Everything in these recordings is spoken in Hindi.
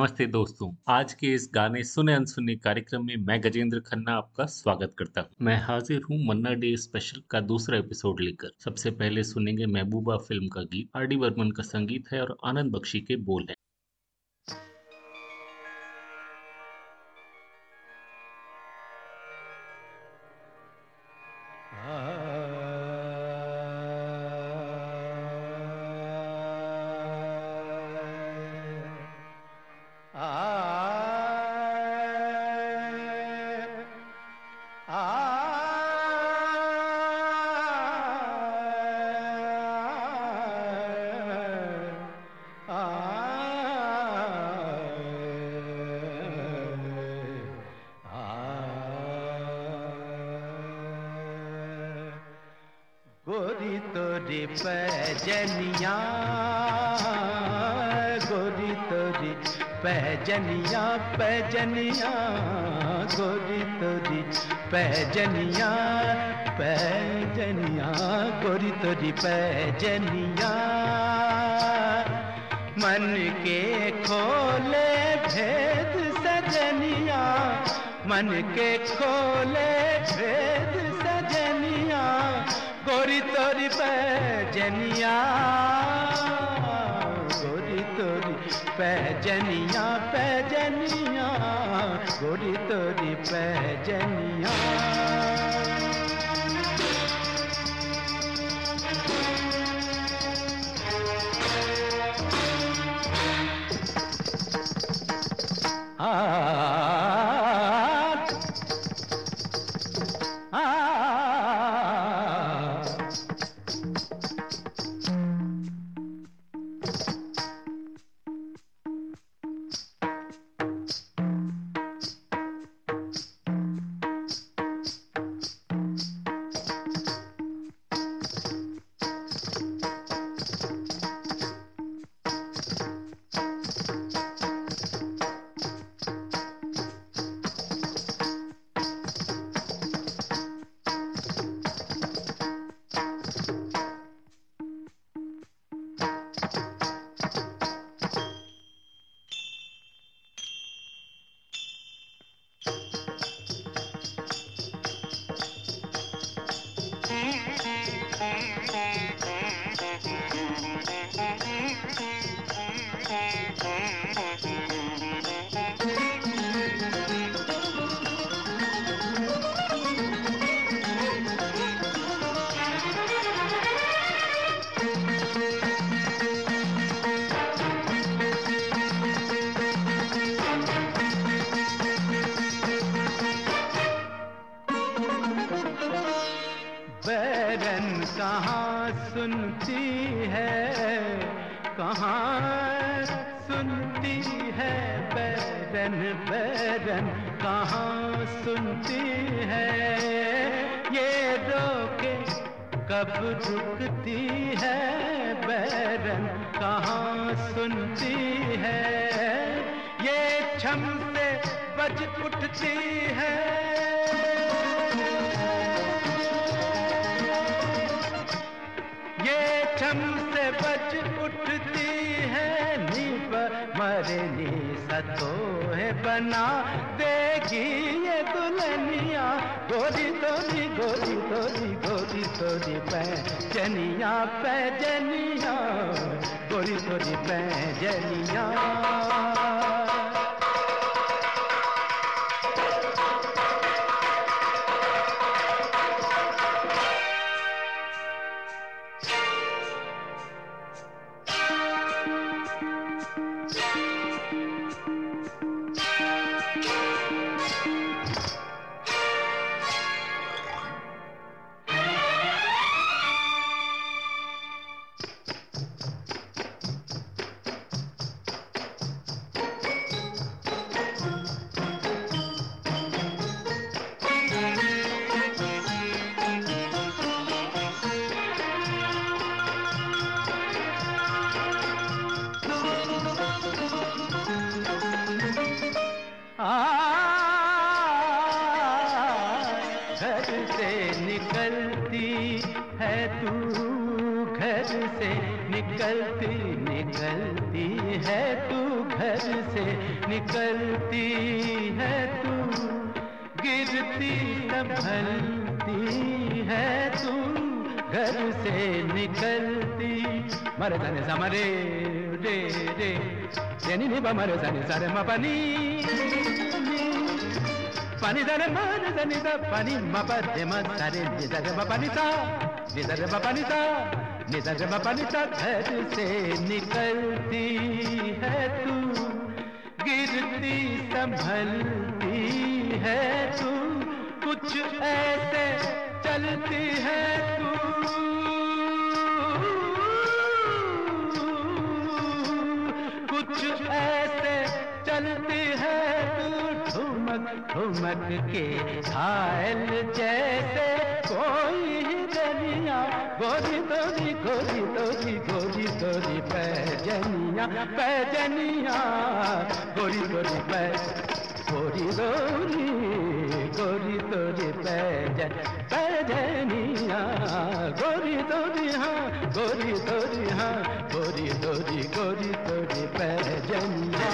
नमस्ते दोस्तों। आज के इस गाने सुने अनसुने कार्यक्रम में मैं गजेंद्र खन्ना आपका स्वागत करता हूँ। मैं हाजिर हूँ मन्ना डे स्पेशल का दूसरा एपिसोड लेकर। सबसे पहले सुनेंगे महबूबा फ़िल्म का गीत। आर डी वर्मन का संगीत है और आनंद बख्शी के बोल हैं। सजनिया, मन के खोले भेद सजनिया, गोरी तोरी पैजनिया, गोरी तोरी पैजनिया पैजनिया, गोरी तोरी पैजनिया। सुनती है, कहाँ सुनती है बैरन बैरन, कहाँ सुनती है? ये रोके कब रुकती है बैरन, कहाँ सुनती है? ये छम से बज उठती है बच उठती है नीप मरनी सतो है बना देगी ये दुल्हनिया। गोरी गोरी गोरी तोरी गोरी गोरी पैजनिया पैजनिया। गोरी गोरी पैजनिया। गिरती संभलती है तू, घर से निकलती। मरे जाने समरे रे रे जनी नि मरे जाने सारे मा पानी। जाने माने जाने दा पानी मा दे, मा सारे नि जाने मा पानी सा नि जाने मा पानी सा नि जाने मा पानी सा घर से निकलती है तू, गिरती संभलती है तू। कुछ ऐसे चलती है तू। कुछ ऐसे चलती है तू। ठुमक ठुमक के घायल जैसे कोई दनिया गोरी तोरी गोरी तोरी गोरी तोरी पैजनिया पैजनिया। गोरी तोरी पै, गोरी गोरी गोरी तोरी पैज पैजनिया गोरी तोरी हाँ गोरी तोरी हाँ गोरी तोरी गोरी तोरी पैजनिया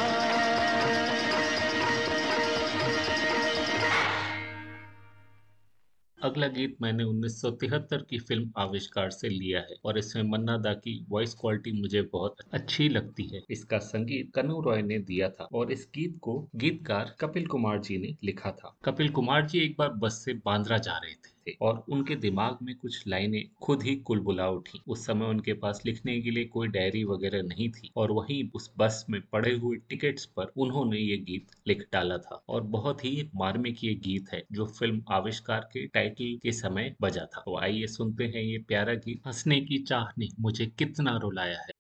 अगला गीत मैंने 1973 की फ़िल्म आविष्कार से लिया है और इसमें मन्ना दा की वॉइस क्वालिटी मुझे बहुत अच्छी लगती है। इसका संगीत कनु रॉय ने दिया था और इस गीत को गीतकार कपिल कुमार जी ने लिखा था। कपिल कुमार जी एक बार बस से बांद्रा जा रहे थे। और उनके दिमाग में कुछ लाइनें खुद ही कुलबुला उठी। उस समय उनके पास लिखने के लिए कोई डायरी वगैरह नहीं थी और वहीं उस बस में पड़े हुए टिकट्स पर उन्होंने ये गीत लिख डाला था और बहुत ही मार्मिक ये गीत है जो फ़िल्म आविष्कार के टाइटल के समय बजा था। तो आइए सुनते हैं ये प्यारा गीत, हंसने की चाह ने मुझे कितना रुलाया है।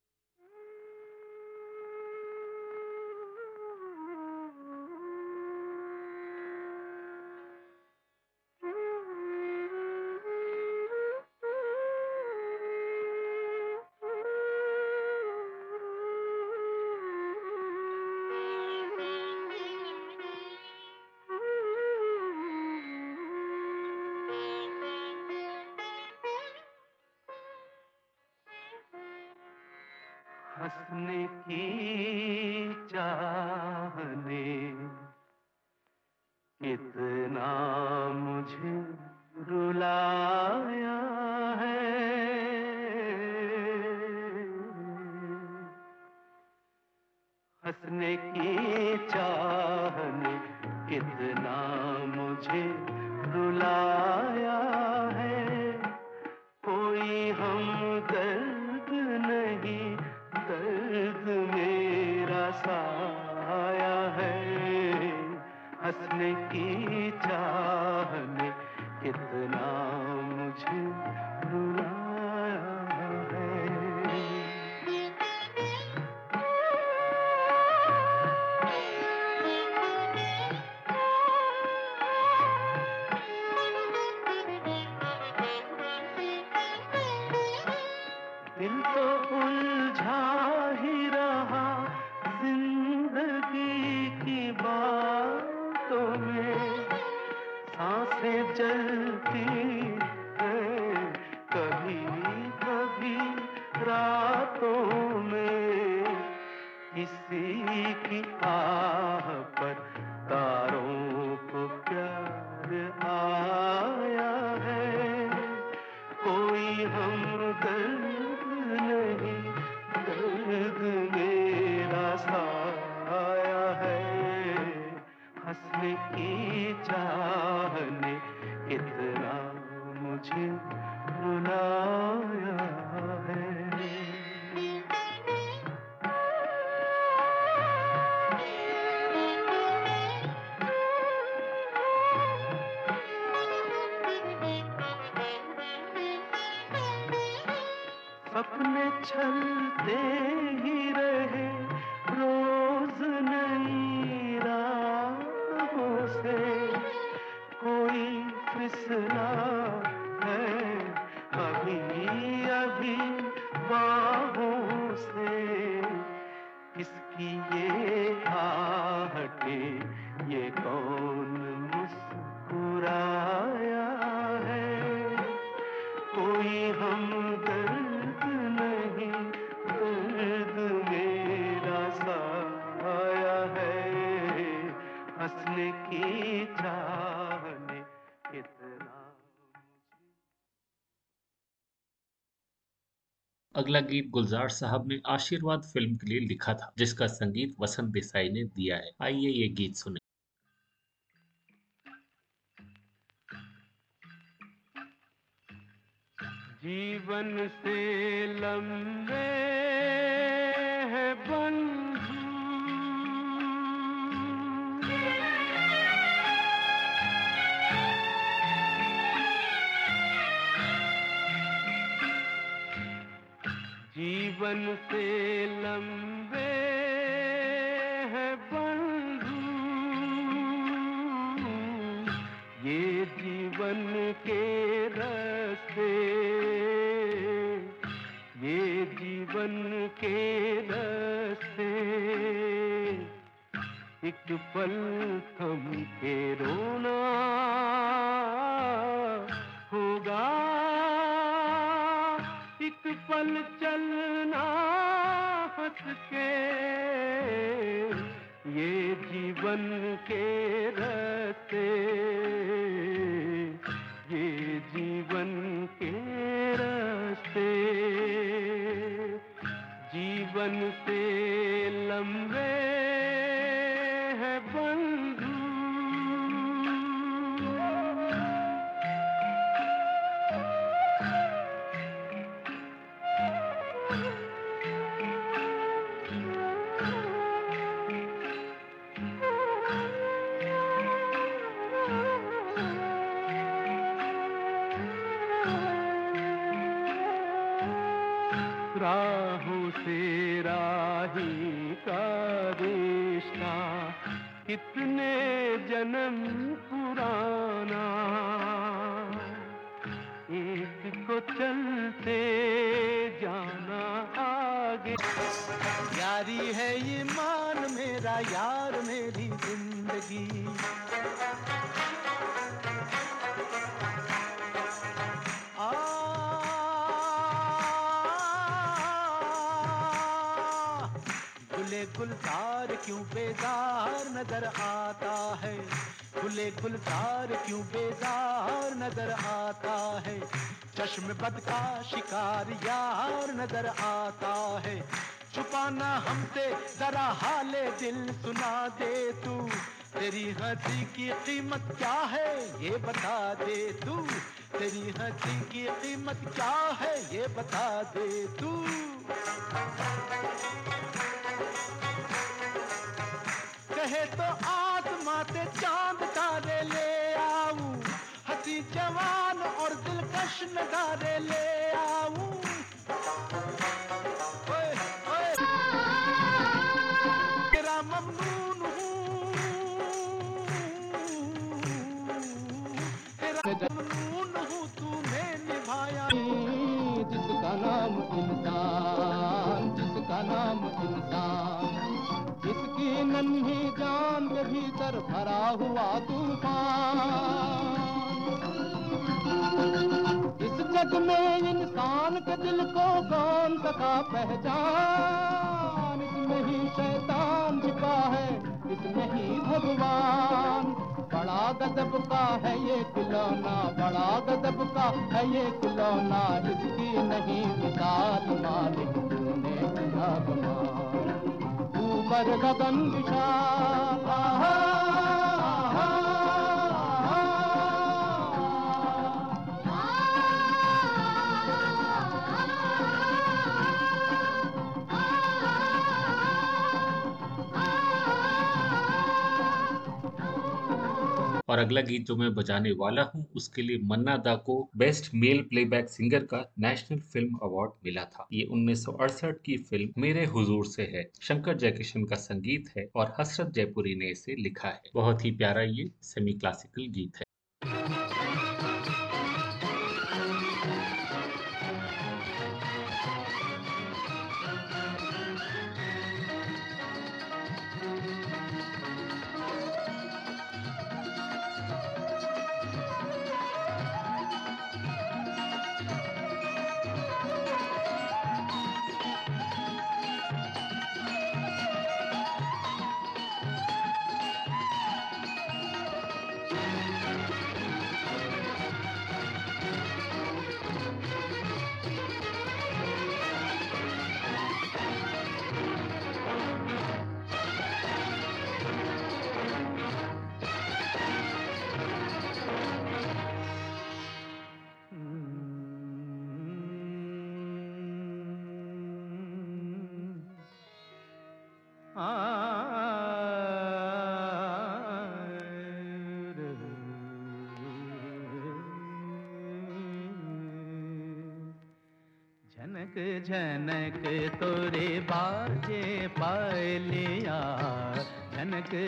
अगला गीत गुलजार साहब ने आशीर्वाद फ़िल्म के लिए लिखा था, जिसका संगीत वसंत देसाई ने दिया है। आइए ये गीत सुने। जीवन से लंबे है बंधु। ये जीवन के रस्ते, ये जीवन के रस्ते। एक पल थम के रोना होगा, एक पल चलना हंस के ये जीवन के रस्ते जन्म पुराना। एक को चलते जाना आगे। यारी है ये मान मेरा, यार मेरी ज़िंदगी। क्यों बेजार नज़र आता है? गुले गुलजार क्यों बेजार नज़र आता है? चश्म बद का शिकार यार नज़र आता है। छुपाना हमसे जरा हाले दिल सुना दे तू। तेरी हँसी की कीमत क्या है ये बता दे तू। तेरी हँसी की कीमत क्या है ये बता दे तू। कहे तो आत्मा ते चाँद तारे ले आऊँ। हसी जवान और दिलकश नजारे ले के भीतर भरा हुआ तूफ़ान। इस जग में इंसान के दिल को कौन सका पहचान। इसमें ही शैतान छिपा है, इसमें ही भगवान। बड़ा गजब का है ये खिलौना, बड़ा गजब का है ये खिलौना। इसकी नहीं मिसाल मालिक तूने कमाल ऊपर गगन विशाल और अगला गीत जो मैं बजाने वाला हूँ, उसके लिए मन्ना दा को बेस्ट मेल प्लेबैक सिंगर का नेशनल फ़िल्म अवार्ड मिला था। ये 1968 की फ़िल्म मेरे हुजूर से है। शंकर जयकिशन का संगीत है और हसरत जयपुरी ने इसे लिखा है। बहुत ही प्यारा ये सेमी क्लासिकल गीत है।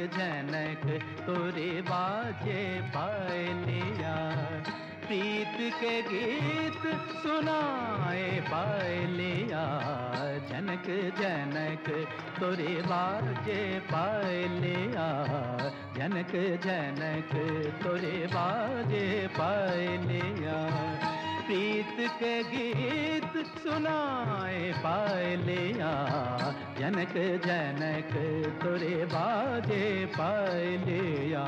झनक तोरे बाजे पायलिया प्रीत के गीत सुनाए पायलिया जनक जनक, तोरे बाजे पायलिया जनक जनक, तोरे बाजे पायलिया प्रीत के गीत सुनाए पायलिया। जनक जनक तुरे बाजे पायलिया।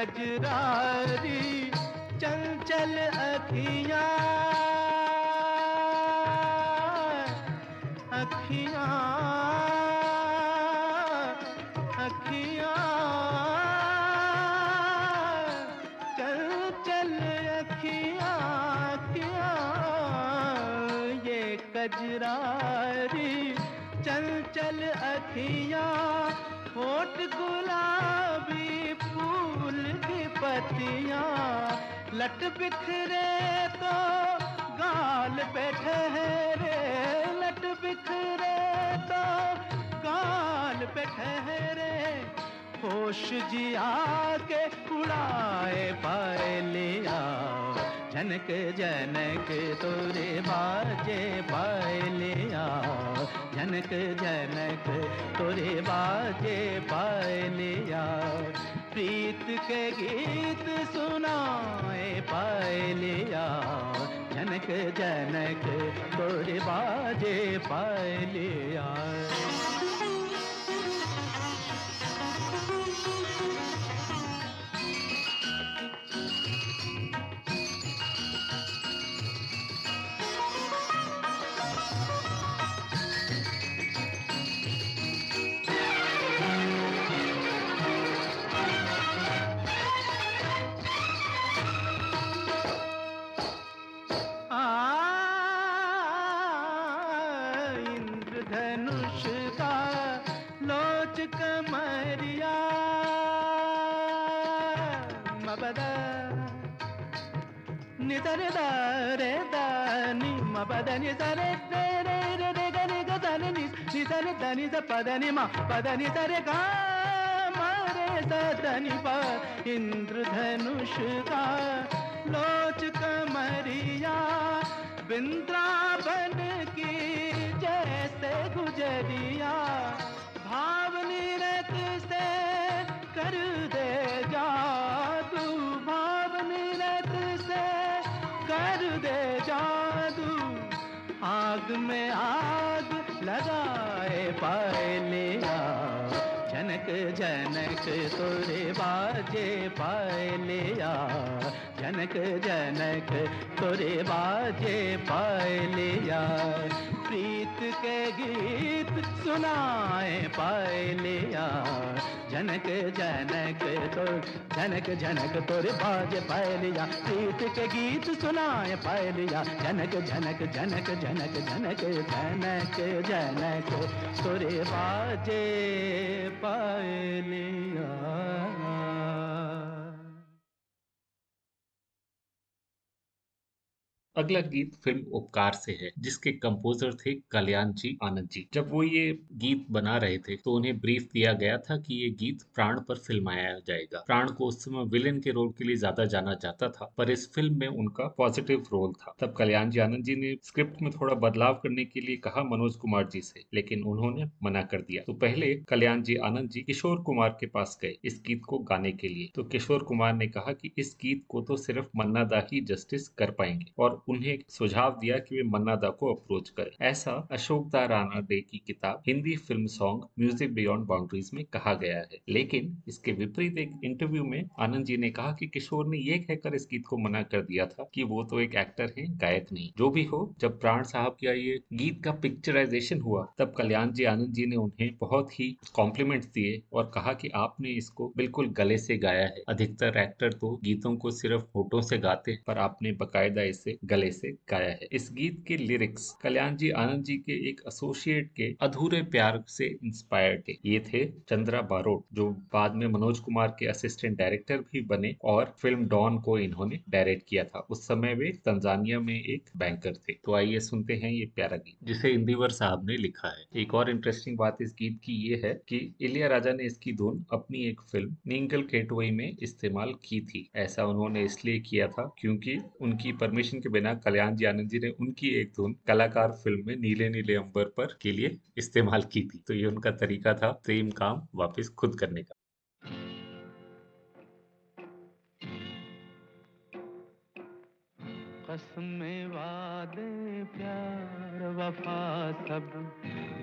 गजरारी चंचल अखियाँ की पतियाँ लट बिखरे तो गाल पे ठहरे, लट बिखरे तो गाल पे ठहरे। होश जी आके उड़ाए पाए लिया जनक जनक तोरे बाजे पाए लिया जनक जनक तोरे बाजे पाए लिया प्रीत के गीत सुनाए पायलिया। जनक जनक तोरे बाजे पाए लिया నిదరి దారే దాని మ పదని సరే రే రే రే రే గని గ దని ని ని సని దని స పదని మ పదని సరే గా మరే సదని ప ఇంద్రధనుష్ का लोच कमरिया वृंदावन जनक तोरे बाजे पाए लिया जनक जनक तोरे बाजे पाए लिया प्रीत के गीत सुनाए पाए लिया जनक जनक तो जनक जनक तोरे बाजे पाए लिया प्रीत के गीत सुनाए पाए लिया जनक जनक जनक जनक जनक जनक जनक तोरे बाजे पाए लिया अगला गीत फ़िल्म उपकार से है, जिसके कंपोजर थे कल्याण जी, आनंद जी। जब वो ये गीत बना रहे थे तो उन्हें ब्रीफ दिया गया था कि ये गीत प्राण पर फिल्माया जाएगा। प्राण को उस समय विलेन के रोल के लिए ज़्यादा जाना जाता था, पर इस फ़िल्म में उनका पॉजिटिव रोल था। तब कल्याण जी, आनंद जी ने स्क्रिप्ट में थोड़ा बदलाव करने के लिए कहा मनोज कुमार जी से, लेकिन उन्होंने मना कर दिया। तो पहले कल्याण जी, आनंद जी किशोर कुमार के पास गए इस गीत को गाने के लिए। तो किशोर कुमार ने कहा कि इस गीत को तो सिर्फ़ मन्ना दा ही जस्टिस कर पाएँगे, और उन्हें सुझाव दिया कि वे मन्ना दा को अप्रोच करें। ऐसा अशोक दा राणा डे की किताब, Hindi film song music beyond boundaries में कहा गया है। लेकिन इसके विपरीत एक इंटरव्यू में आनंद जी ने कहा कि किशोर ने यह कहकर इस गीत को मना कर दिया था कि वो तो एक एक्टर है, गायक नहीं। जो भी हो, जब प्राण साहब का ये गीत का पिक्चराइजेशन हुआ, तब कल्याण जी, आनंद जी ने उन्हें बहुत ही कॉम्प्लीमेंट दिए और कहा कि आपने इसको बिल्कुल गले से गाया है। अधिकतर एक्टर तो गीतों को सिर्फ़ होठों से गाते पर आपने बकायदा इसे गले से गाया है। इस गीत के लिरिक्स कल्याण जी, आनंद जी के एक एसोसिएट के अधूरे प्यार से इंस्पायर थे। ये थे चंद्रा बारोट, जो बाद में मनोज कुमार के असिस्टेंट डायरेक्टर भी बने और फ़िल्म डॉन को इन्होंने डायरेक्ट किया था। उस समय वे तंजानिया में एक बैंकर थे। तो आइए सुनते हैं ये प्यारा गीत, जिसे इंदिवर साहब ने लिखा है। एक और इंटरेस्टिंग बात इस गीत की ये है कि इलिया राजा ने इसकी धुन अपनी एक फ़िल्म नींगल केटवई में इस्तेमाल की थी। ऐसा उन्होंने इसलिए किया था क्योंकि उनकी परमिशन के बिना कल्याण जी आनंद जी ने उनकी एक धुन कलाकार फ़िल्म में नीले नीले अंबर पर के लिए इस्तेमाल की थी। तो ये उनका तरीका था सेम काम वापस खुद करने का। वादे, प्यार, वफा सब।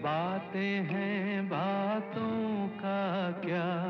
बातें हैं बातों का क्या?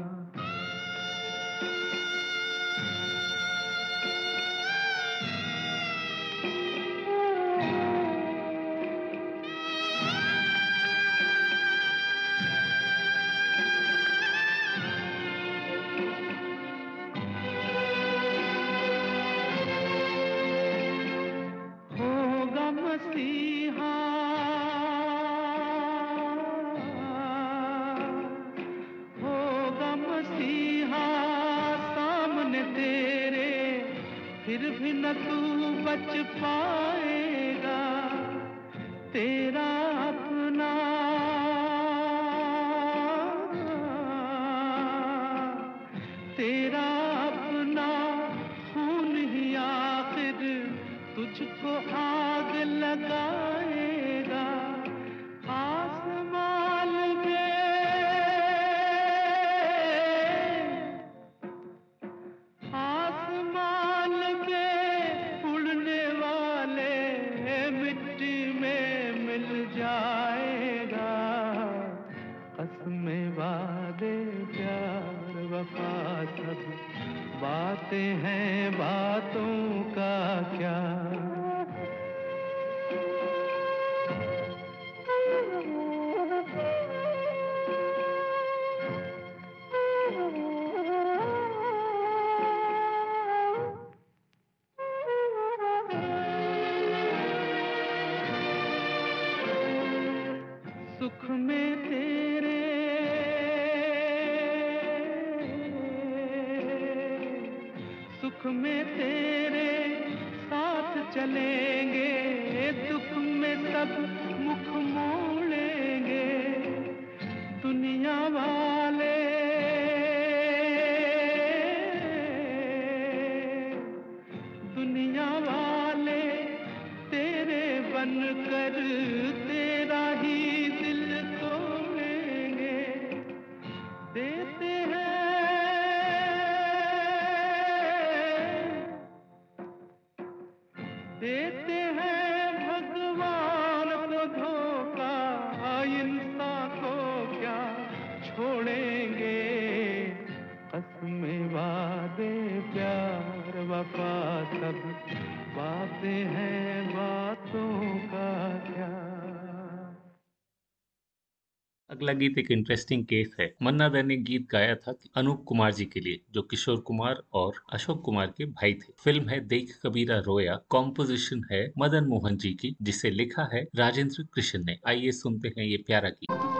अगला गीत एक इंटरेस्टिंग केस है। मन्ना दर ने गीत गाया था अनूप कुमार जी के लिए, जो किशोर कुमार और अशोक कुमार के भाई थे। फ़िल्म है देख कबीरा रोया कॉम्पोजिशन है मदन मोहन जी की, जिसे लिखा है राजेंद्र कृष्ण ने। आइए सुनते हैं ये प्यारा गीत।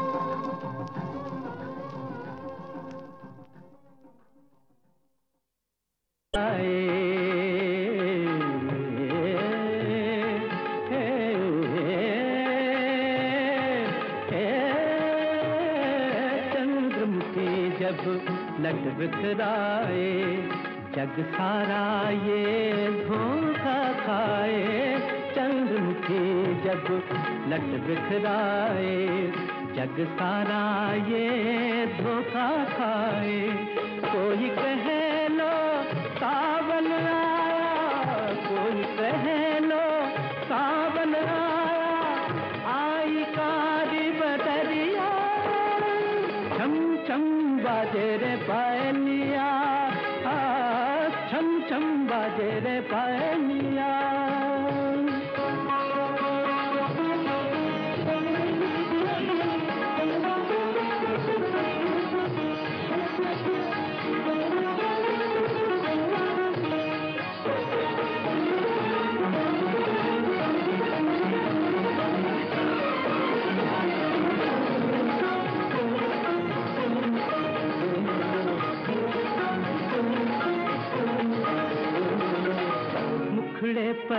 बाजे रे मुखड़े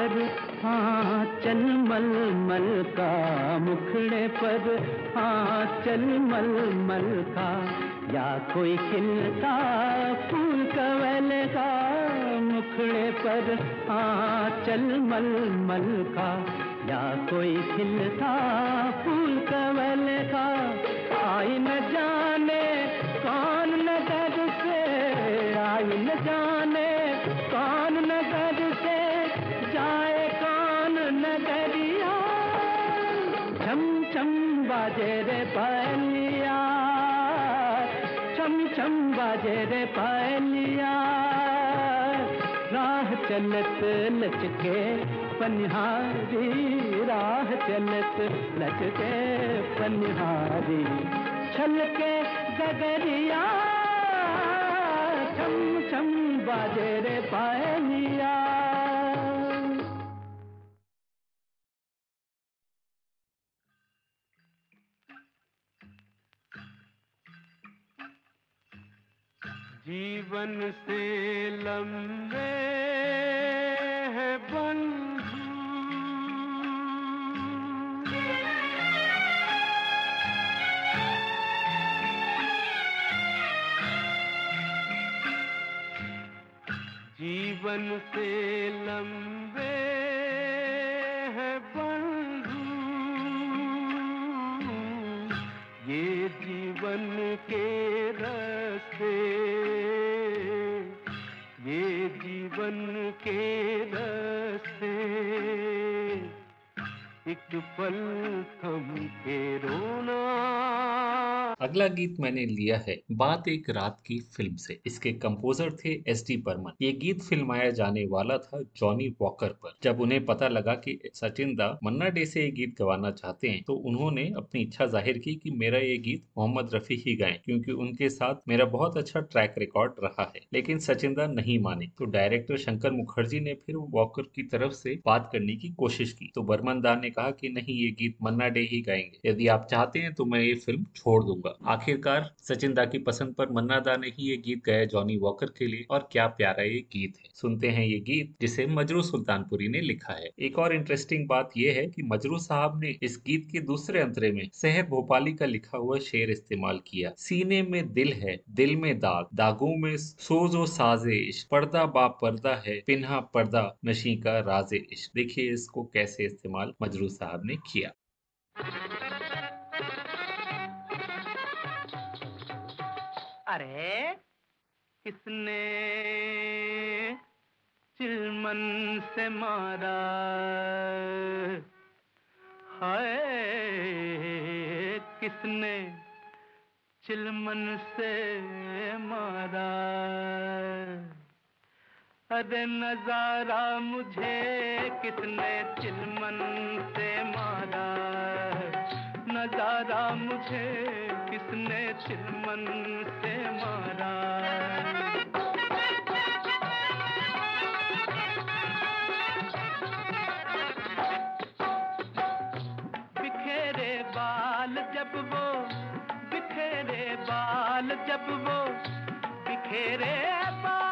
पर हाँ चल मल मल का मुखड़े पर हाँ चल मल मल का, या कोई खिलता फूल कवल का मुखड़े पर हाँ चल मल मल का, या कोई खिलता फूल कवल का आई न छम बाजे रे पायलिया राह चलत लचके पनिहारी, राह चलत लचके पनिहारी। छलके गगरिया, छम छम बाजे रे पायलिया जीवन से लंबे है बंधु। जीवन से लंबे अगला गीत मैंने लिया है, बात एक रात की फ़िल्म से। इसके कंपोजर थे एस डी बर्मन ये गीत फिल्माया जाने वाला था जॉनी वॉकर पर। जब उन्हें पता लगा कि सचिन दा मन्ना डे से ये गीत गवाना चाहते हैं तो उन्होंने अपनी इच्छा ज़ाहिर की कि मेरा ये गीत मोहम्मद रफी ही गाएँ, क्योंकि उनके साथ मेरा बहुत अच्छा ट्रैक रिकॉर्ड रहा है। लेकिन सचिन दा नहीं माने तो डायरेक्टर शंकर मुखर्जी ने फिर वॉकर की तरफ़ से बात करने की कोशिश की। तो बर्मन दा ने कहा कि नहीं, ये गीत मन्ना डे ही गाएँगे। यदि आप चाहते हैं तो मैं ये फ़िल्म छोड़ दूँगा। आखिरकार सचिन दा की पसंद पर मन्ना दा ने ही ये गीत गाया जॉनी वॉकर के लिए, और क्या प्यारा ये गीत है। सुनते हैं ये गीत, जिसे मजरू सुल्तानपुरी ने लिखा है। एक और इंटरेस्टिंग बात यह है कि मजरू साहब ने इस गीत के दूसरे अंतरे में शहर भोपाली का लिखा हुआ शेर इस्तेमाल किया। सीने में दिल है, दिल में दाग, दागों में सोजो साजिश पर्दा बा पर्दा है, पिन्हा पर्दा, नशी का राज इश्क। देखिए इसको कैसे इस्तेमाल मजरू साहब ने किया। अरे, किसने चिलमन से मारा? हाय, किसने चिलमन से मारा? अरे, नज़ारा मुझे किसने चिलमन से मारा? नज़ारा मुझे किसने चिलमन से मारा? बिखेरे बाल जब वो, बिखेरे बाल जब वो, बिखेरे बाल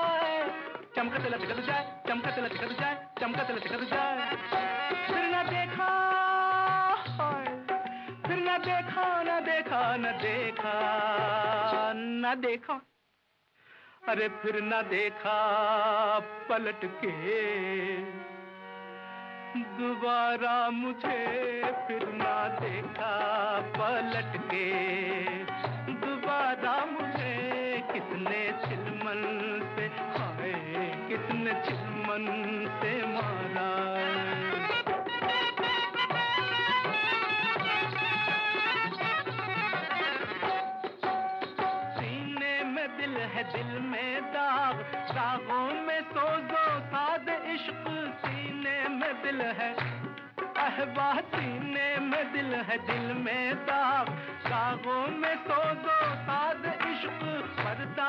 चमकत लचकत जाए चमकत लचकत जाए चमकत लचकत जाए। फिर न देखा फिर न देखा न देखा न देखा न देखा। अरे फिर न देखा, पलट के। दोबारा मुझे फिर ना देखा, पलट के। दोबारा मुझे किसने चिलमन से किसने चिलमन से मारा? सीने में दिल है, दिल में दाग, दागों में सोजो साद इश्क। सीने में दिल है अहबा सीने में दिल है, दिल में दाग, दागों में सोजो साद इश्क पर्दा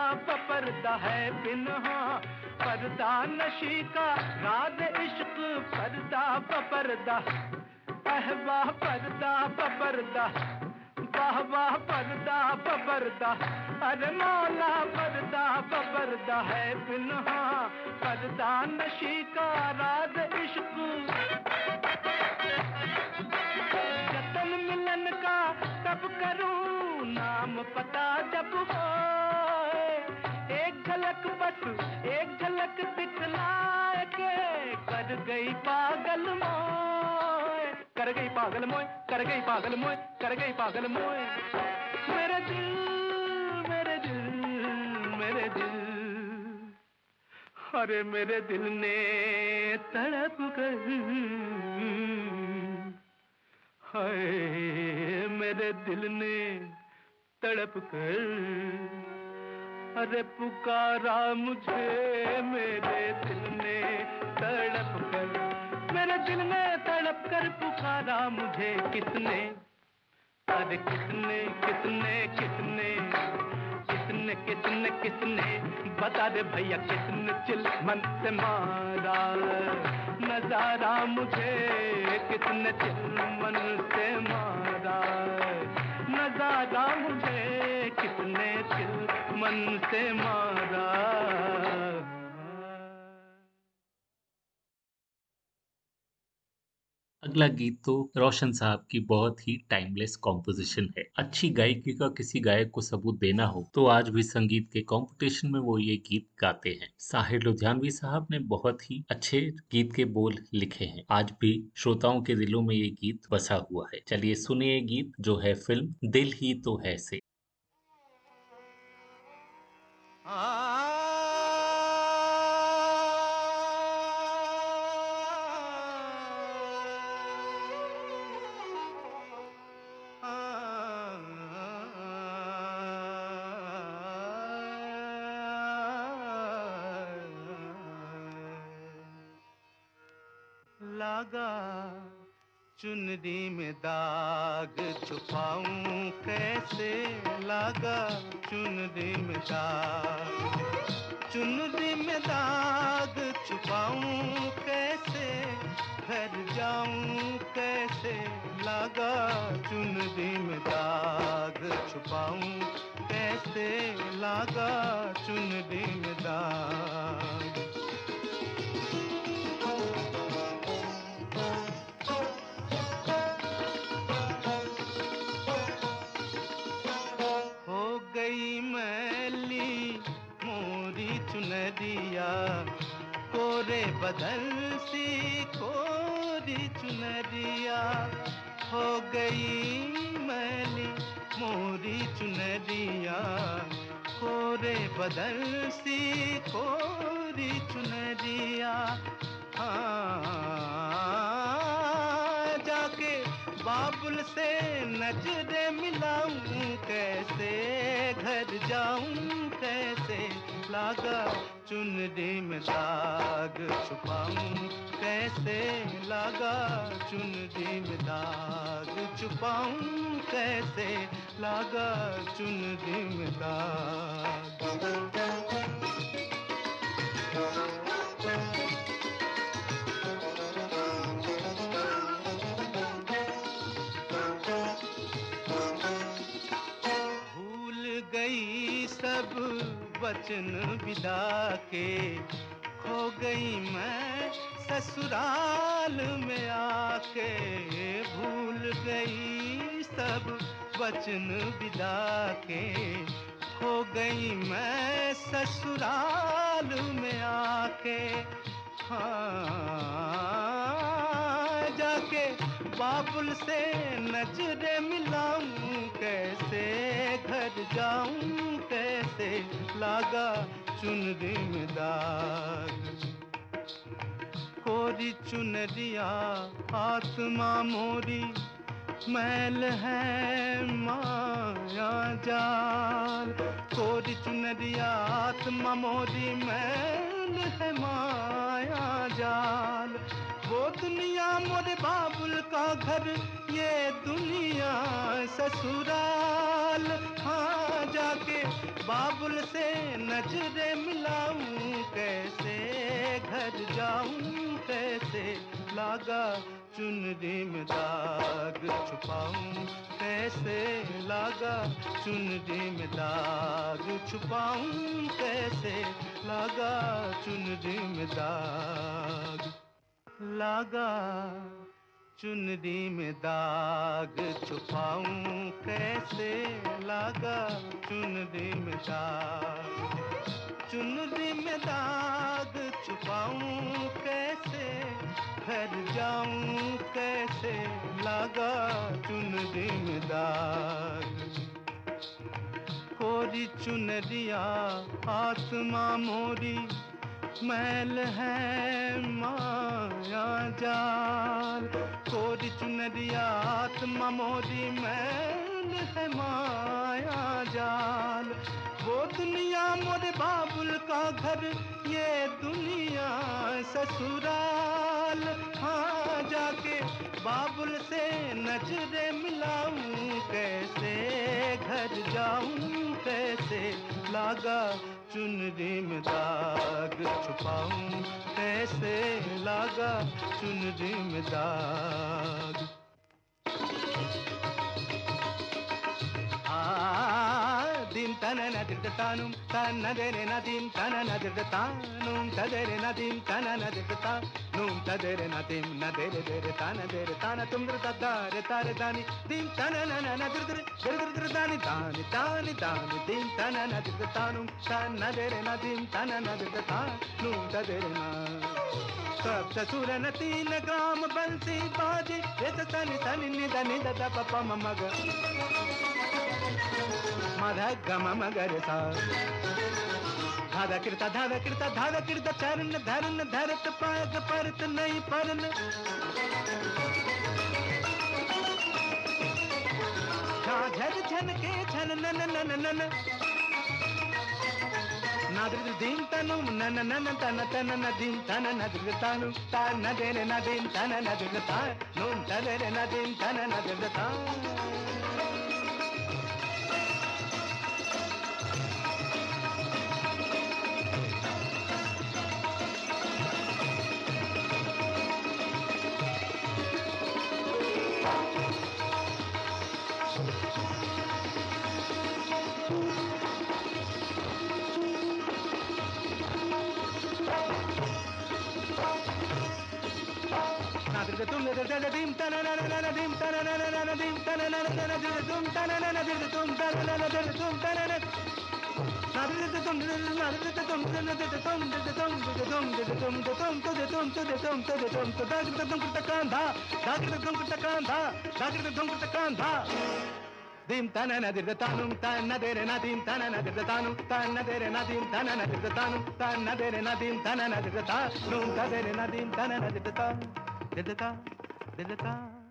पर्दा है पिन्हा, पर्दा नशी का राज इश्क, पर्दा प पर्दा अहबा पर्दा प पर्दा वाह पर्दा प पर्दा अरे मौला पर्दा प पर्दा है पिन्हा, पर्दा नशी का राज इश्क। जतन मिलन का तब करूँ, नाम पता जब हो। झलक बस, एक झलक दिखलाए के कर गई पागल मोय कर गई पागल मोय कर गई पागल मोय कर गई पागल मोय मेरे दिल मेरे दिल मेरे दिल। अरे मेरे दिल ने तड़प कर। हाय, मेरे दिल ने तड़प कर। अरे पुकारा मुझे मेरे दिल ने तड़प कर। मेरे दिल ने तड़प कर पुकारा मुझे किसने अरे किसने किसने किसने किसने किसने किसने बता दे भैया किसने चिल मन से मारा। नज़ारा मुझे किसने चिल मन से मारा। नज़ारा मन से मारा। अगला गीत तो रोशन साहब की बहुत ही टाइमलेस कॉम्पोजिशन है। अच्छी गायकी का किसी गायक को सबूत देना हो तो आज भी संगीत के कंपटीशन में वो ये गीत गाते हैं। साहिर लुधियानवी साहब ने बहुत ही अच्छे गीत के बोल लिखे हैं। आज भी श्रोताओं के दिलों में ये गीत बसा हुआ है। चलिए सुनिए गीत जो है फ़िल्म दिल ही तो है से। लागा चुनरी में दाग छुपाऊं कैसे? चुन चुनरी में दाग छुपाऊं कैसे? घर जाऊँ कैसे? लगा चुन दिम दाग छुपाऊं कैसे? लागा दिम में कोरे बदल सी चुनरिया, हो गई मैली मोरी चुनरिया। कोरे बदल सी कोरी चुनरिया हाँ जाके बाबुल से नजरे मिलाऊं, कैसे घर जाऊँ। लागा चुनरी में दाग छुपाऊं कैसे लागा? चुनरी में दाग। छुपाऊं कैसे लागा? चुनरी में दाग। वचन विदा के खो गई मैं ससुराल में आके। भूल गई सब वचन विदा के खो गई मैं ससुराल में आके। हाँ जाके बाबुल से नजरे मिलाऊं, कैसे घर जाऊँ? कैसे लागा चुनरी में दाग कोरी चुनरिया, आत्मा मोरी, मैल है माया जाल। कोरी चुनरिया, आत्मा मोरी, मैल है माया जाल। वो दुनिया मोरे बाबुल का घर, ये दुनिया ससुराल। हाँ जाके बाबुल से नजरे मिलाऊं, कैसे घर जाऊँ, कैसे लागा चुनरी में दाग छुपाऊं, कैसे लागा चुनरी में दाग छुपाऊं, कैसे लागा चुनरी में दाग लागा चुनरी में दाग, छुपाऊं कैसे? लागा चुनरी में दाग चुनरी में दाग, छुपाऊं कैसे? घर जाऊँ कैसे? लागा चुनरी में दाग। कोरी चुनरिया आत्मा मोरी मैल है माया जाल। कोरी चुनरिया आत्मा मोरी मैल है माया जाल। वो दुनिया मोरे बाबुल का घर, ये दुनिया ससुराल। हाँ जाके बाबुल से नजरे मिलाऊं, कैसे घर जाऊँ, कैसे लागा चुनरी में दाग छुपाऊं कैसे लागा चुनरी में दाग। ನದಿರ್ತಾನು ತನ್ನದೆರೆ ನದಿಂ ತನ ನದಿರ್ತಾ ನೂಂ ತದೆರೆ ನದಿಂ ತನ ನದಿರ್ತಾ ನೂಂ ತದೆರೆ ನದಿಂ ನದೆರೆ ದೇರೆ ತಾನ ದೇರೆ ತಾನ ತುಂದ್ರ ತದ್ದಾರೆ ತಾರೆ ದಾನಿ ದಿಂ ತನ ನನ ನದಿರ್ದ್ರ ದಿರ್ದ್ರ ದಾನಿ ದಾನಿ ದಾನಿ ದಾನಿ ದಿಂ ತನ ನದಿರ್ದ ತಾನು ತನ್ನದೆರೆ ನದಿಂ ತನ ನದಿರ್ತಾ ನೂಂ ತದೆರೆ ನಾ ಸಪ್ತ ಸುರನ ತೀನ ಗ್ರಾಮ ಬನ್ಸಿ ಬಾಜಿ ಎಸ ತನಿ ತನಿ ನಿದ ನಿದ ದ ಪಪ ಮಮಗ tana na dir tanum tadere na सब ससुर न तीन ग्राम बंसी बाजे रे सनी सनी निद निद द पप मग मध गम मगर सा धादा कृता धादा कृता धादा कृता चरण धरन धरत पायक परत नहीं परन झन झन के झन नन नन नन नादृ दीं तनु नन नन तन तन न नदीं तन नदृ तानु ता नदेन नदीं तन नदृ ता। नून तदेन नदीं तन नदृ ता। dim tana na dir tanum tana dere na dim tana na dir tanum tana dere na dim tana na dir tanum tana dere na dim tana na dir tanum tana dere na dim tana na dir tanum dir tanum दिल का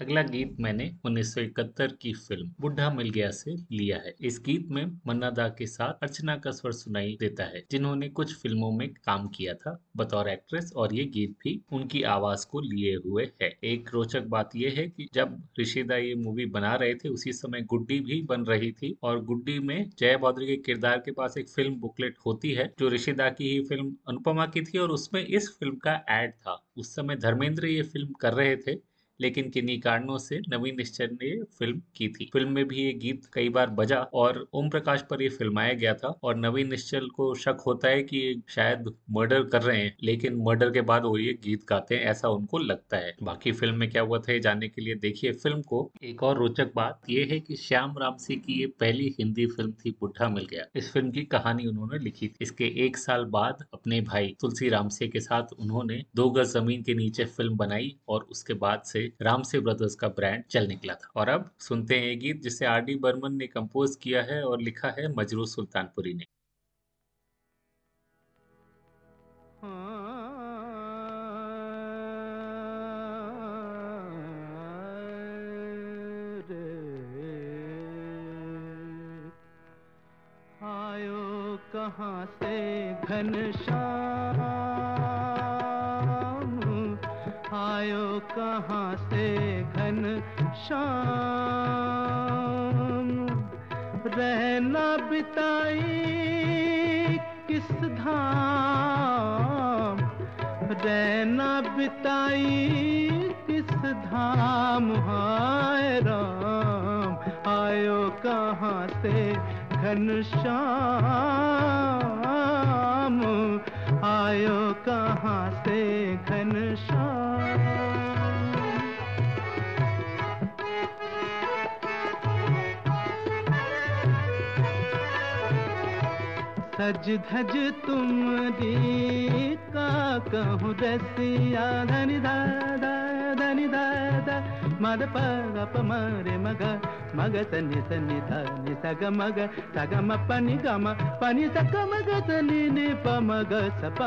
अगला गीत मैंने 1971 की फ़िल्म बुढ़ा मिल गया से लिया है। इस गीत में मन्ना दा के साथ अर्चना का स्वर सुनाई देता है, जिन्होंने कुछ फ़िल्मों में काम किया था। बतौर एक्ट्रेस और ये गीत भी उनकी आवाज़ को लिए हुए है। एक रोचक बात यह है कि जब ऋषिदा ये मूवी बना रहे थे, उसी समय गुड्डी भी बन रही थी और गुड्डी में जय बौद्री के किरदार के पास एक फ़िल्म बुकलेट होती है, जो ऋषिदा की ही फ़िल्म अनुपमा की थी और उसमें इस फ़िल्म का एड था। उस समय धर्मेंद्र ये फ़िल्म कर रहे थे लेकिन किन्हीं कारणों से नवीन निश्चय ने फ़िल्म की थी। फ़िल्म में भी ये गीत कई बार बजा और ओम प्रकाश पर ये फिल्माया गया था और नवीन निश्चल को शक होता है कि शायद मर्डर कर रहे हैं, लेकिन मर्डर के बाद वो ये गीत गाते हैं, ऐसा उनको लगता है। बाकी फ़िल्म में क्या हुआ था ये जानने के लिए देखिए फ़िल्म को। एक और रोचक बात यह है कि श्याम रामसी की ये पहली हिंदी फ़िल्म थी बुढ़ा मिल गया। इस फ़िल्म की कहानी उन्होंने लिखी थी। इसके एक साल बाद अपने भाई तुलसी रामसे के साथ उन्होंने दो गज ज़मीन के नीचे फ़िल्म बनाई और उसके बाद से रामसे ब्रदर्स का ब्रांड चल निकला था। और अब सुनते हैं ये गीत जिसे आर डी बर्मन ने कंपोज किया है और लिखा है मजरू सुल्तानपुरी ने। कहाँ से घनश्याम? आयो कहाँ से घन श्याम रहना बिताई किस धाम? रहना बिताई किस धाम? हाय राम, आयो कहाँ से घन श्याम आयो कहाँ से घन सज धज तुम दी का कहूँ रसिया धनि दादा धनि दादा मद पग मरे मग मग सनि सनि धनि सग मग, सग म पनि गम पनि सग मग सनि नि प मग, सप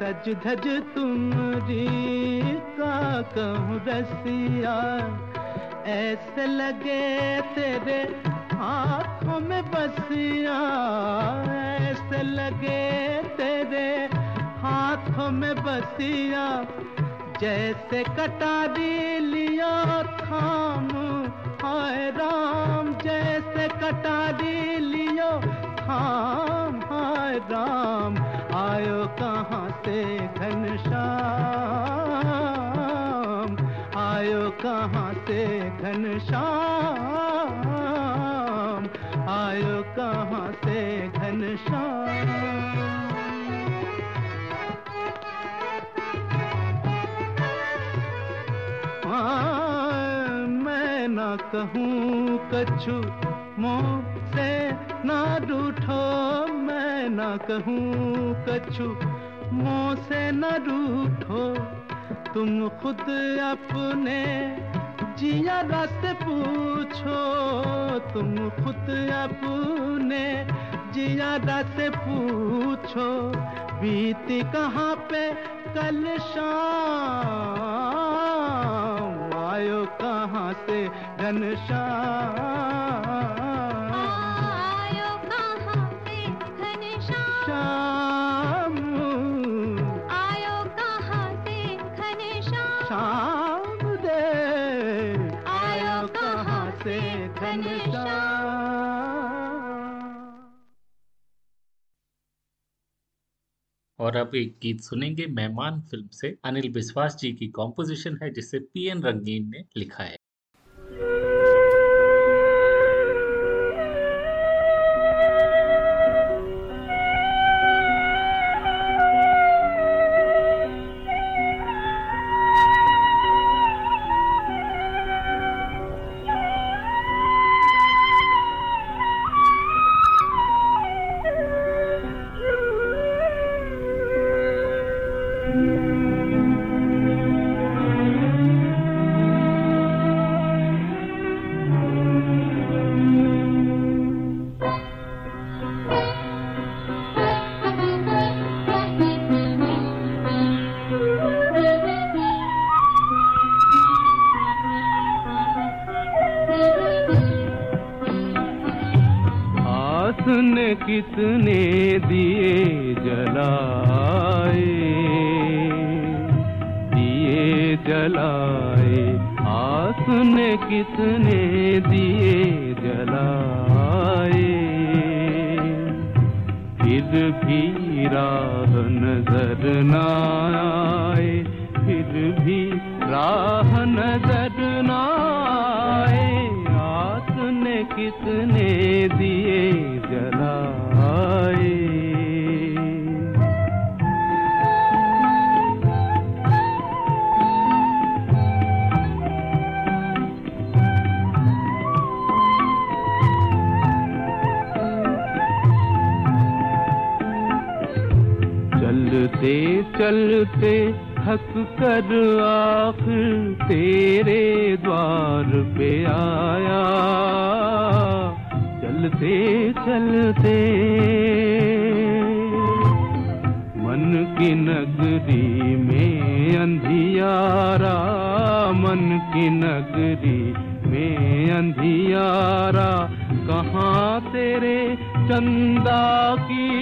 सज धज तुम दी का कहूँ रसिया। ऐसे लगे तेरे आँखों में बसिया। ऐसे लगे तेरे हाथों में बसिया। जैसे कटा कटारी लिया थाम हाय राम, जैसे कटारी लियो थाम हाय राम, आयो कहाँ से घनश्याम आयो कहाँ से घनश्याम कहूँ, कछु मुँह से ना रूठो, मैं ना कहूँ, कछु मुँह से न रूठो। तुम खुद अपने जिया रस पूछो, तुम खुद अपने जिया रस पूछो, बीती कहाँ पे कल शाम आयो कहाँ से घनश्याम? और अब एक गीत सुनेंगे मेहमान फ़िल्म से। अनिल विश्वास जी की कॉम्पोजिशन है, जिसे पी एन रंगीन ने लिखा है।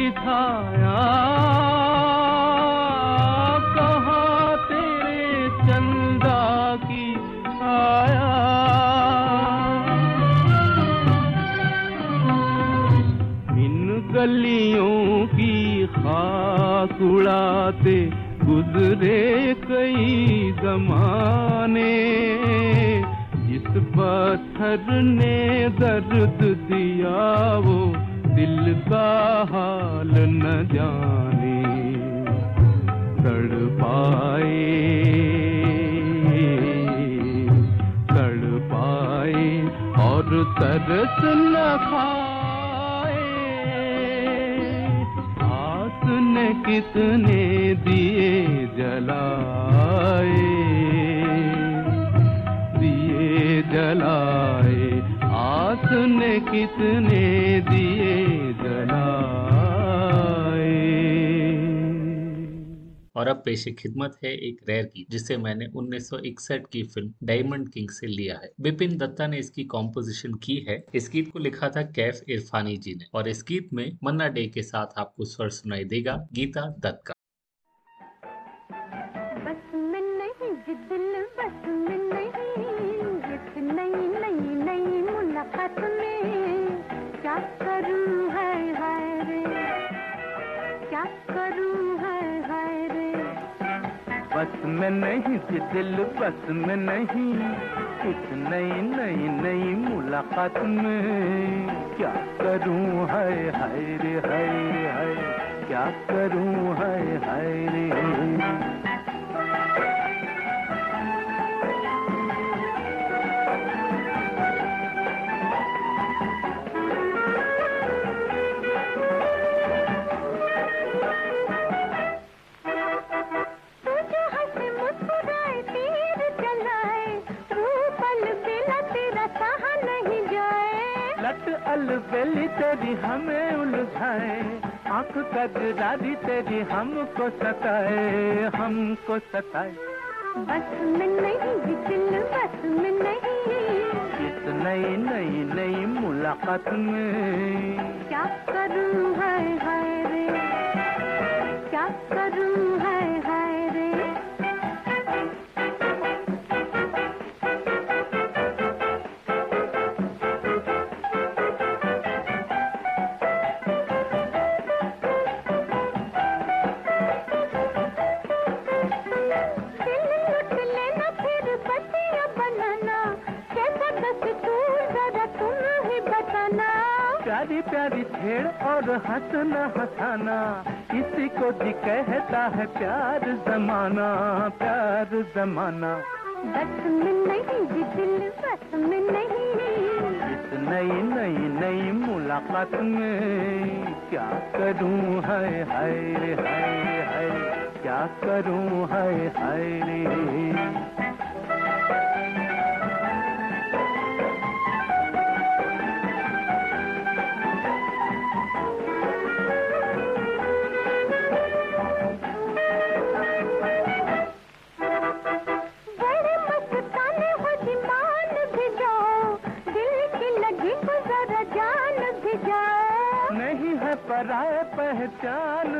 दिखाया कहा तेरे चंदा की छाया। इन गलियों की खाक उड़ाते गुजरे कई जमाने। जिस पत्थर ने दर्द दिया वो दिल का हाल न जाने तड़ पाए तड़ पाए और तरस न खाए। हाथ ने कितने दिए जलाए दिए जलाए पेश खिदमत है एक रेयर की, जिसे मैंने 1961 की फ़िल्म डायमंड किंग से लिया है। बिपिन दत्ता ने इसकी कॉम्पोजिशन की है। इस गीत को लिखा था कैफ इरफानी जी ने। और इस गीत में मन्ना डे के साथ आपको स्वर सुनाई देगा गीता दत्त का। में नहीं थी दिल बस में नहीं। इस नई नई नई मुलाकात में। क्या करूँ है हाय रे हाय रे हाय। क्या करूँ है हाय रे। अलबेली तेरी हमें उलझाए। आँख कजरारी तेरी हमको सताए हमको सताए। बस में नहीं बस में नहीं। इस नई नई नई मुलाकात में। क्या करूँ जमाना। बस में नहीं दिल बस में नहीं। इस नई नई नई मुलाकात में क्या करूँ हाय हाय हाय हाय। क्या करूँ हाय हाय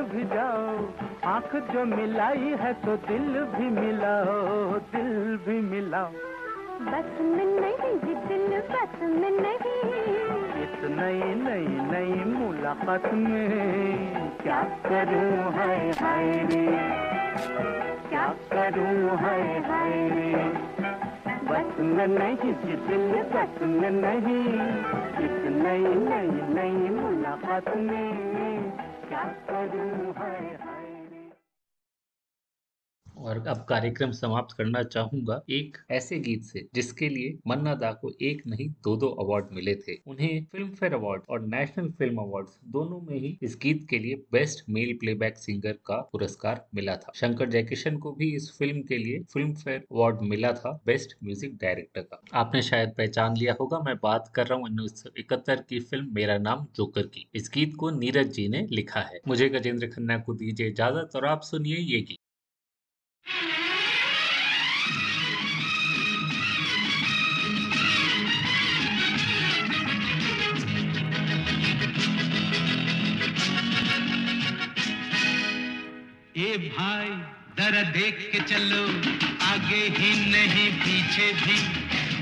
भी जाओ। आँख जो मिलाई है तो दिल भी मिलाओ दिल भी मिलाओ। बस में नहीं दिल बस में नहीं। इस नई नई नई मुलाकात में। क्या करूँ हाय हाय रे? क्या करूँ हाय हाय रे? बस में नहीं दिल बस में नहीं। इस नई नई नई मुलाकात में। क्या करूँ हाय हाय रे और अब कार्यक्रम समाप्त करना चाहूँगा एक ऐसे गीत से जिसके लिए मन्ना दा को एक नहीं दो दो अवार्ड मिले थे। उन्हें फ़िल्म फेयर अवार्ड और नेशनल फ़िल्म अवार्ड दोनों में ही इस गीत के लिए बेस्ट मेल प्लेबैक सिंगर का पुरस्कार मिला था। शंकर जयकिशन को भी इस फ़िल्म के लिए फ़िल्म फेयर अवार्ड मिला था बेस्ट म्यूज़िक डायरेक्टर का। आपने शायद पहचान लिया होगा, मैं बात कर रहा हूँ उन्नीस सौ इकहत्तर की फ़िल्म मेरा नाम जोकर की। इस गीत को नीरज जी ने लिखा है। मुझे गजेंद्र खन्ना को दीजिए इजाज़त और आप सुनिए ये गीत। ए भाई जरा देख के चलो, आगे ही नहीं, पीछे भी,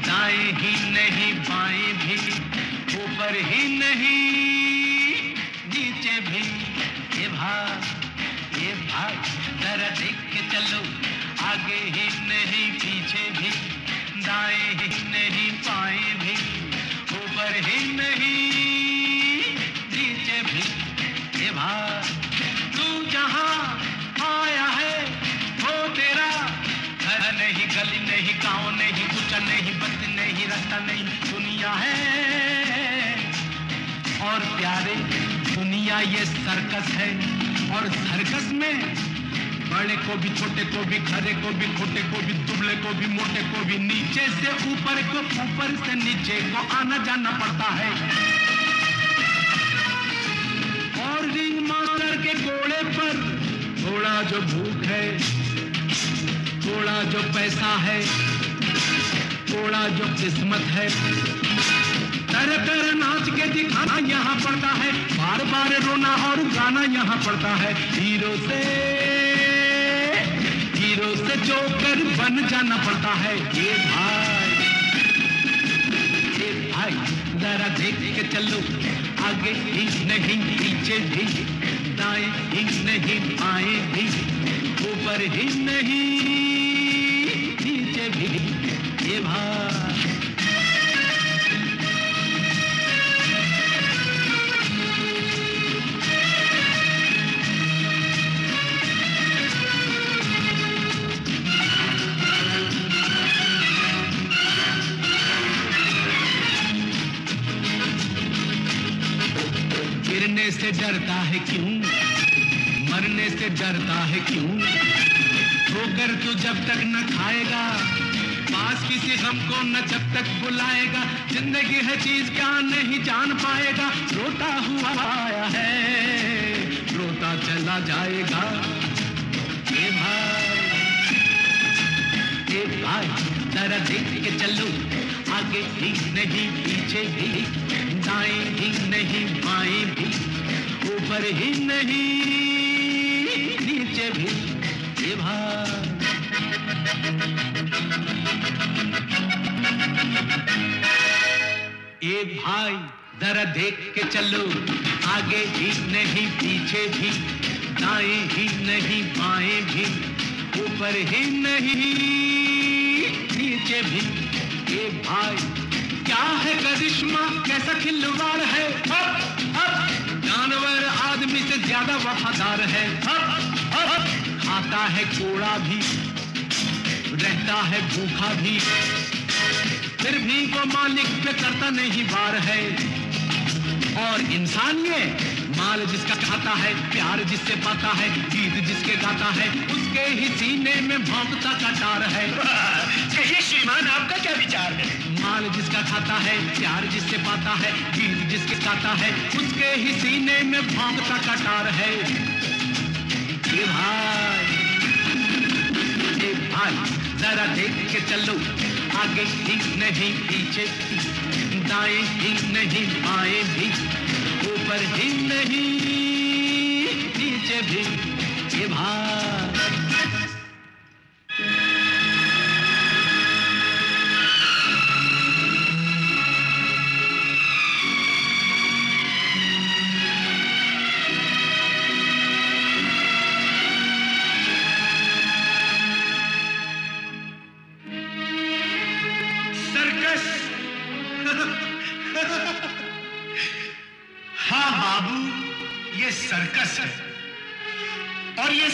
दाएँ ही नहीं, बाएँ भी, ऊपर ही नहीं, नीचे भी। ए भाई ए भाई। जरा देख के चलो। आगे ही नहीं, पीछे भी। दाएँ ही नहीं, बाएँ भी। ऊपर ही नहीं, नीचे भी। भाई तू जहाँ आया है, वो तेरा। घर नहीं, गली नहीं, गाँव नहीं कुछ नहीं, बस नहीं, रास्ता नहीं, दुनिया है। और प्यारे, दुनिया ये सर्कस है। और सर्कस में बड़े को भी, छोटे को भी, खरे को भी, खोटे को भी, दुबले को भी, मोटे को भी, नीचे से ऊपर को, ऊपर से नीचे को आना जाना पड़ता है। और रिंग मास्टर के घोड़े पर थोड़ा जो भूख है थोड़ा जो पैसा है थोड़ा जो किस्मत है, तर कर नाच के दिखाना यहाँ पड़ता है, बार बार रोना और गाना यहाँ पड़ता है, हीरो से जोकर बन जाना पड़ता है। ये भाई ये भाई, जरा देख के चलो। आगे ही नहीं, पीछे भी, दाएँ ही नहीं, बाएँ भी, ऊपर ही नहीं, नीचे भी। ये भाई। से डरता है क्यों? मरने से डरता है क्यों? ठोकर तू जब तक न खाएगा, पास किसी गम को न जब तक बुलाएगा, ज़िंदगी है चीज़ क्या नहीं जान पाएगा। रोता हुआ आया है, रोता चला जाएगा। ए भाई ए भाई जरा देख के चलो, आगे भी नहीं, पीछे भी। दाएँ भी नहीं बाएँ भी ऊपर ही नहीं, नीचे भी। ए भाई ए भाई जरा देख के चलो, आगे भी नहीं, पीछे भी। दाएँ ही नहीं, बाएँ भी। ऊपर ही नहीं, नीचे भी। ए भाई क्या है करिश्मा? कैसा खिलवाड़ है? जानवर आदमी से ज़्यादा वफादार है। खाता है कोड़ा भी, रहता है भूखा भी। फिर भी वो मालिक पे करता नहीं बार है। और इंसान ये, माल जिसका खाता है, प्यार जिससे पाता है, गीत जिसके गाता है उसके ही सीने में भौंकता कटार है। कहिए श्रीमान आपका क्या विचार है? माल जिसका खाता है प्यार जिससे पाता है गीत जिसके गाता है उसके ही सीने में भौंकता कटार है। ए भाई ए भाई जरा देख के चलो आगे ही नहीं पीछे दाएँ ही नहीं बाएँ भी ऊपर ही नहीं नीचे भी। ए भाई।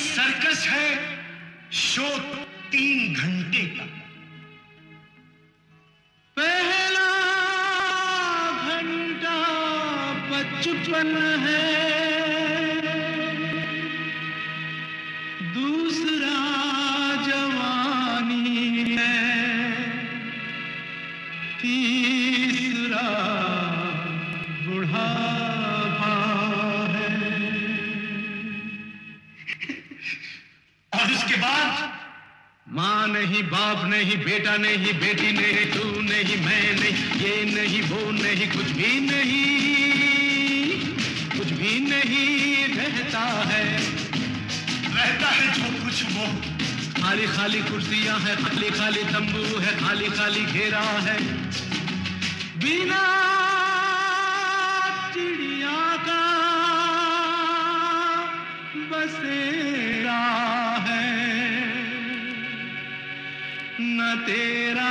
सर्कस है शो तीन घंटे का। पहला घंटा बचपन है। नहीं, बाप नहीं, बेटा नहीं, बेटी नहीं, तू नहीं, मैं नहीं, ये नहीं, वो नहीं, कुछ भी नहीं, कुछ भी नहीं रहता है। रहता है जो कुछ वो खाली खाली कुर्सियाँ हैं, खाली खाली तंबू है, खाली खाली घेरा है। बिना चिड़िया का बसेरा तेरा